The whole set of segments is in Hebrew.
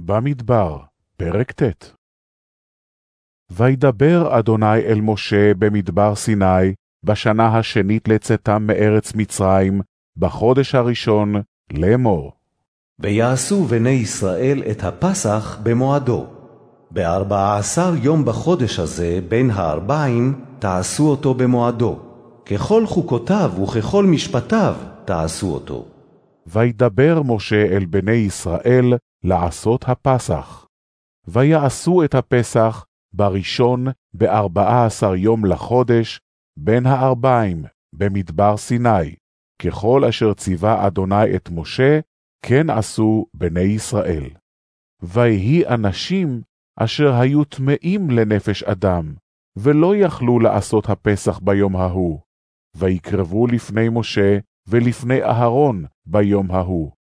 במדבר, פרק ט' וידבר אדוני אל משה במדבר סיני, בשנה השנית לצאתם מארץ מצרים, בחודש הראשון, לאמור. ויעשו בני ישראל את הפסח במועדו. בארבע עשר יום בחודש הזה, בין הארבעים, תעשו אותו במועדו. ככל חוקותיו וככל משפטיו תעשו אותו. וידבר משה אל בני ישראל לעשות הפסח. ויעשו את הפסח בראשון בארבעה עשר יום לחודש, בין הארבעים, במדבר סיני, ככל אשר ציווה אדוני את משה, כן עשו בני ישראל. ויהי אנשים אשר היו טמאים לנפש אדם, ולא יכלו לעשות הפסח ביום ההוא, ויקרבו לפני משה ולפני אהרון ביום ההוא.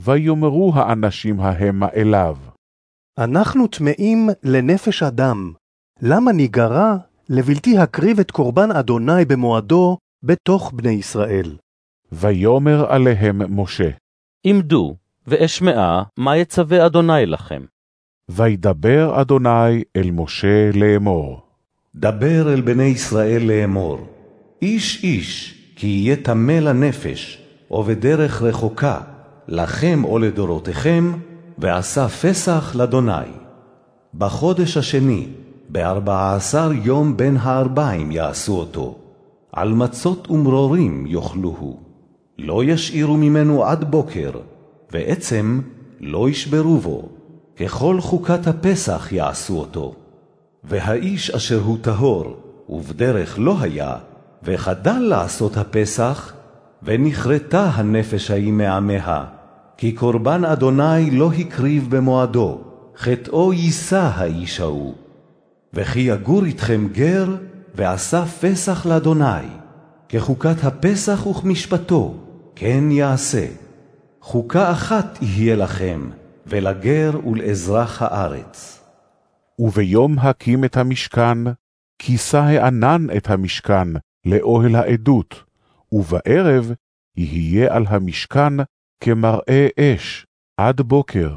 ויאמרו האנשים ההמה אליו, אנחנו טמאים לנפש אדם, למה ניגרע לבלתי הקריב את קורבן אדוני במועדו בתוך בני ישראל? ויאמר עליהם משה, עמדו, ואשמעה מה יצווה אדוני לכם. וידבר אדוני אל משה לאמור. דבר אל בני ישראל לאמור, איש איש, כי יהיה טמא לנפש, או בדרך רחוקה, לכם או לדורותיכם, ועשה פסח לאדוני. בחודש השני, בארבע עשר יום בין הארבעים יעשו אותו, על מצות ומרורים יאכלוהו. לא ישאירו ממנו עד בוקר, ועצם לא ישברו בו, ככל חוקת הפסח יעשו אותו. והאיש אשר הוא טהור, ובדרך לא היה, וחדל לעשות הפסח, ונכרתה הנפש ההיא מעמיה, כי קורבן אדוני לא הקריב במועדו, חטאו יישא האיש ההוא. וכי יגור איתכם גר, ועשה פסח לאדוני, כחוקת הפסח וכמשפטו, כן יעשה. חוקה אחת יהיה לכם, ולגר ולאזרח הארץ. וביום הקים את המשכן, כיסה הענן את המשכן לאוהל העדות, ובערב יהיה על המשכן כמראה אש עד בוקר.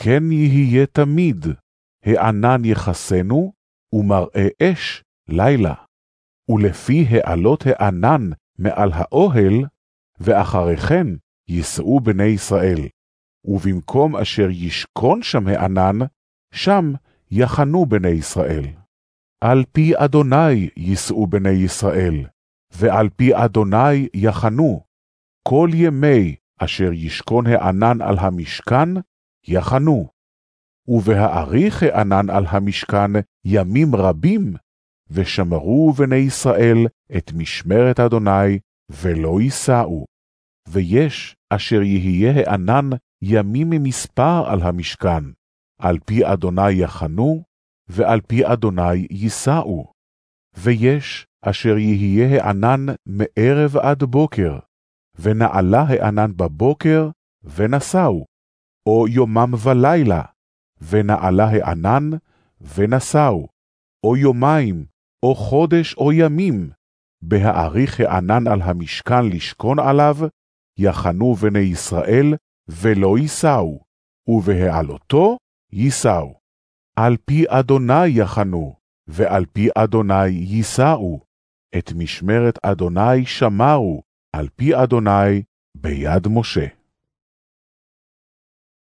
כן יהיה תמיד, הענן יחסנו, ומראה אש לילה. ולפי העלות הענן מעל האוהל, ואחרי כן יישאו בני ישראל. ובמקום אשר ישכון שם הענן, שם יחנו בני ישראל. על פי אדוני יישאו בני ישראל, ועל פי אדוני יחנו. כל ימי אשר ישכון הענן על המשכן, יחנו. ובהאריך הענן על המשכן ימים רבים, ושמרו בני ישראל את משמרת אדוני, ולא יישאו. ויש אשר יהיה הענן ימים ממספר על המשכן, על פי אדוני יחנו, ועל פי אדוני יישאו. ויש אשר יהיה הענן מערב עד בוקר, ונעלה הענן בבוקר, ונסעו, או יומם ולילה, ונעלה הענן, ונסעו, או יומיים, או חודש, או ימים, בהאריך הענן על המשכן לשכון עליו, יחנו בני ישראל, ולא יישאו, ובהעלותו יישאו. על פי אדוני יחנו, ועל פי אדוני יישאו. את משמרת אדוני שמרו, על פי אדוני, ביד משה.